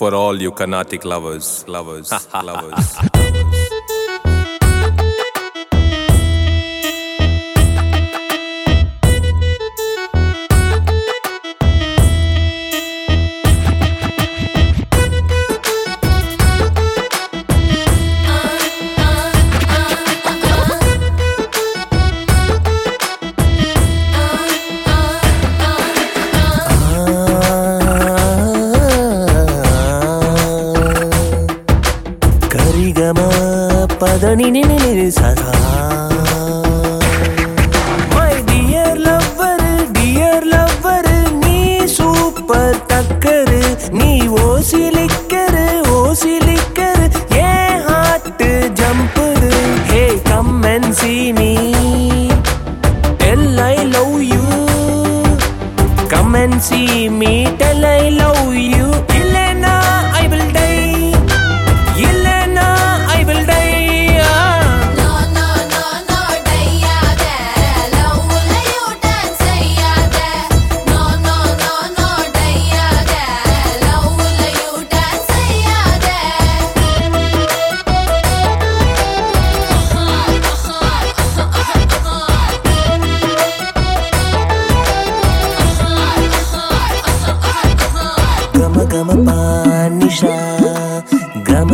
for all you Carnatic lovers, lovers, lovers. నిగమ పదని సదా my dear lover dear lover நீ சூப்பர் தக்கரு நீ ஓசிலிக்கரு ஓசிலிக்கரு a heart jumper hey come and see me tell I love you come and see me tell I love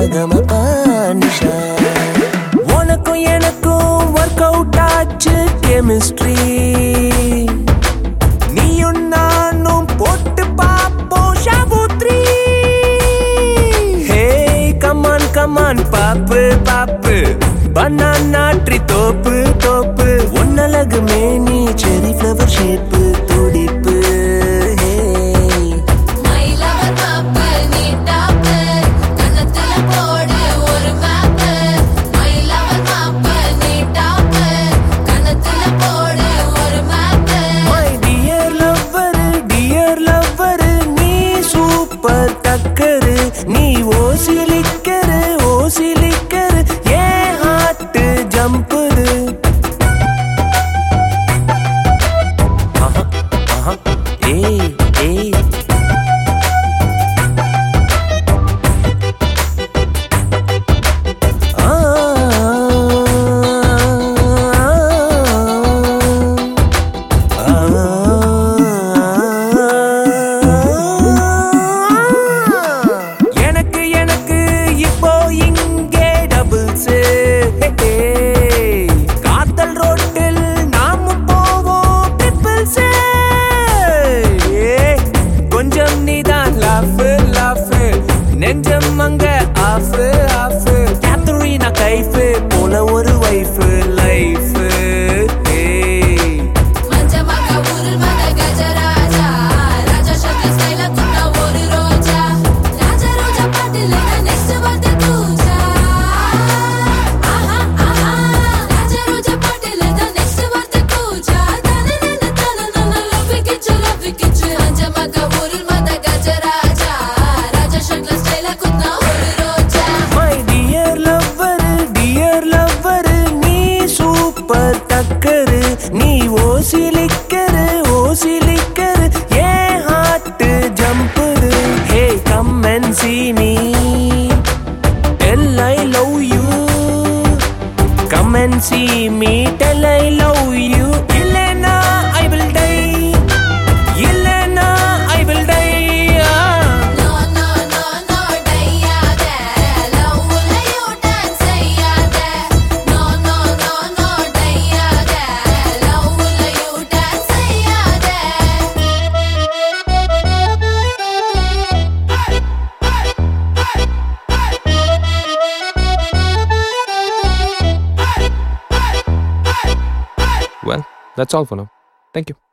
பகம பானிஷா உனக்கும் எனக்கும் ஒர்க் அவுட் ஆச்சு கெமிஸ்ட்ரி நீயும் நானும் போட்டு பாப்போம் ஷாபூத்ரி ஹே கமான் கமான் பாப்பு பாப்பு. பனானா ட்ரி தோப்பு தோப்பு. ஒன்னலகு me Tell I love you Come and see me Tell I That's all for now. Thank you.